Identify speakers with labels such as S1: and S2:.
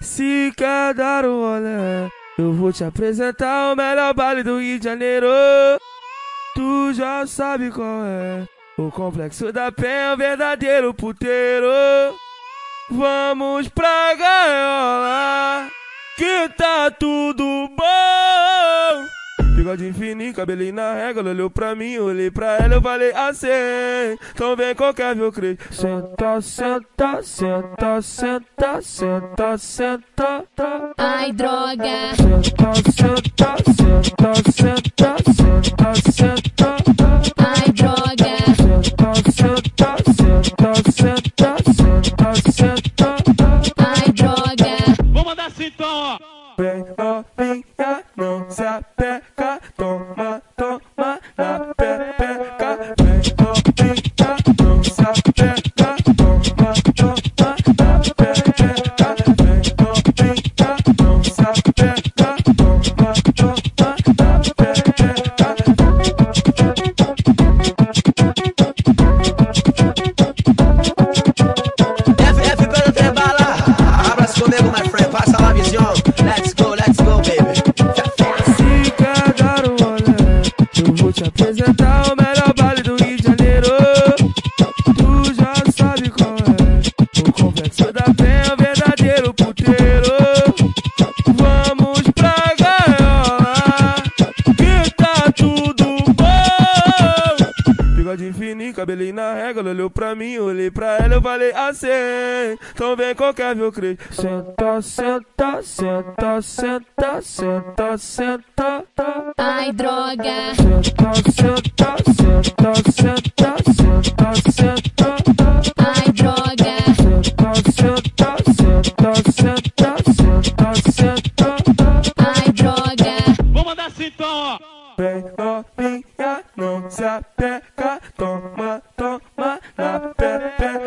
S1: Se quer dar um rolê, eu vou te apresentar o melhor baile do Rio de Janeiro. Tu já sabe qual é. O complexo da penha é o verdadeiro puteiro. Vamos pra gaiola, que tá tudo bom. Bigode fininho, cabelinho na régua, ela olhou pra mim, olhei pra ela, eu falei assim. Então vem qualquer meu creio. Senta, senta, senta, senta, senta, senta.
S2: Ai, droga.
S1: Senta, senta, senta, senta, senta, senta.
S2: Ai, droga.
S1: Senta, senta, Toma. Te apresentar o melhor bom. Bigode fininho, cabelinho na régua, ela olhou pra mim, olhei pra ela, eu falei assim. Então vem qualquer meu creio. Senta, senta, senta, senta, senta, senta.
S2: Ai, droga.
S1: Senta, senta, senta, senta, amiga não se apega, toma, toma na pepeca.